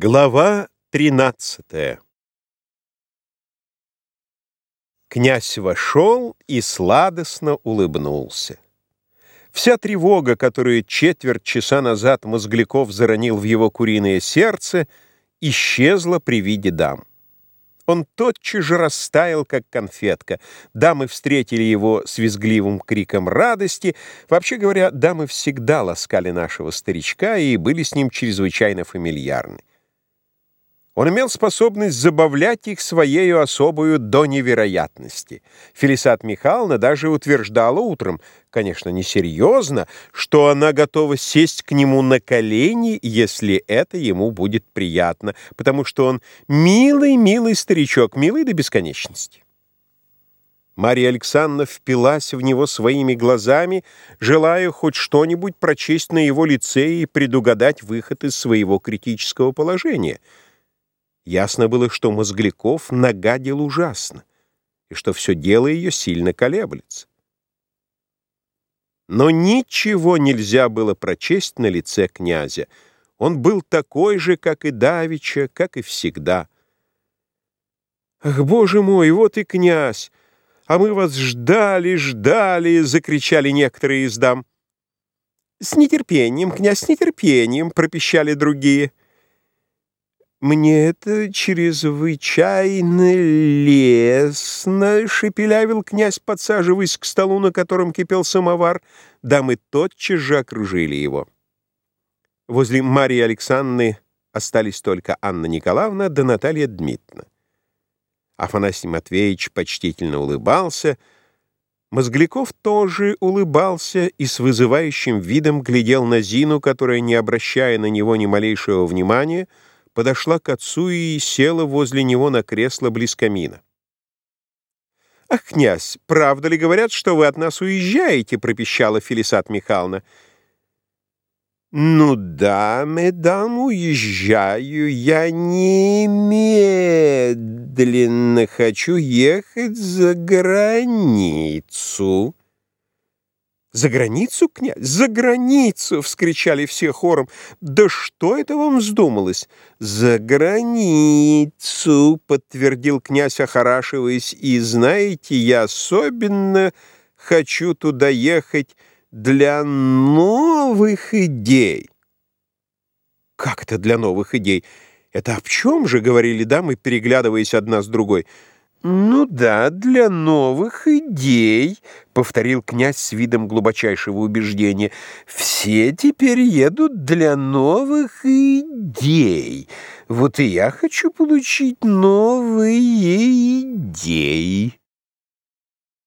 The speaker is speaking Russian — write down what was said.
Глава 13 Князь вошел и сладостно улыбнулся. Вся тревога, которую четверть часа назад Мозгляков заронил в его куриное сердце, исчезла при виде дам. Он тотчас же растаял, как конфетка. Дамы встретили его с визгливым криком радости. Вообще говоря, дамы всегда ласкали нашего старичка и были с ним чрезвычайно фамильярны. Он имел способность забавлять их своею особую до невероятности. Фелисат Михайловна даже утверждала утром, конечно, несерьезно, что она готова сесть к нему на колени, если это ему будет приятно, потому что он милый-милый старичок, милый до бесконечности. Мария Александровна впилась в него своими глазами, желая хоть что-нибудь прочесть на его лице и предугадать выход из своего критического положения — Ясно было, что Мозгляков нагадил ужасно, и что все дело ее сильно колеблется. Но ничего нельзя было прочесть на лице князя. Он был такой же, как и Давича, как и всегда. «Ах, боже мой, вот и князь! А мы вас ждали, ждали!» — закричали некоторые из дам. «С нетерпением, князь, с нетерпением!» — пропищали другие. «Мне это чрезвычайно лестно», — шепелявил князь, подсаживаясь к столу, на котором кипел самовар. Дамы тотчас же окружили его. Возле Марии Александры остались только Анна Николаевна да Наталья Дмитриевна. Афанасий Матвеевич почтительно улыбался, Мозгляков тоже улыбался и с вызывающим видом глядел на Зину, которая, не обращая на него ни малейшего внимания, — подошла к отцу и села возле него на кресло близ камина. «Ах, князь, правда ли говорят, что вы от нас уезжаете?» — пропищала Фелисат Михайловна. «Ну да, медам, уезжаю. Я немедленно хочу ехать за границу». «За границу, князь? За границу!» — вскричали все хором. «Да что это вам вздумалось?» «За границу!» — подтвердил князь, охорашиваясь. «И знаете, я особенно хочу туда ехать для новых идей». «Как это для новых идей? Это об чем же?» — говорили дамы, переглядываясь одна с другой. «Ну да, для новых идей», — повторил князь с видом глубочайшего убеждения. «Все теперь едут для новых идей. Вот и я хочу получить новые идеи».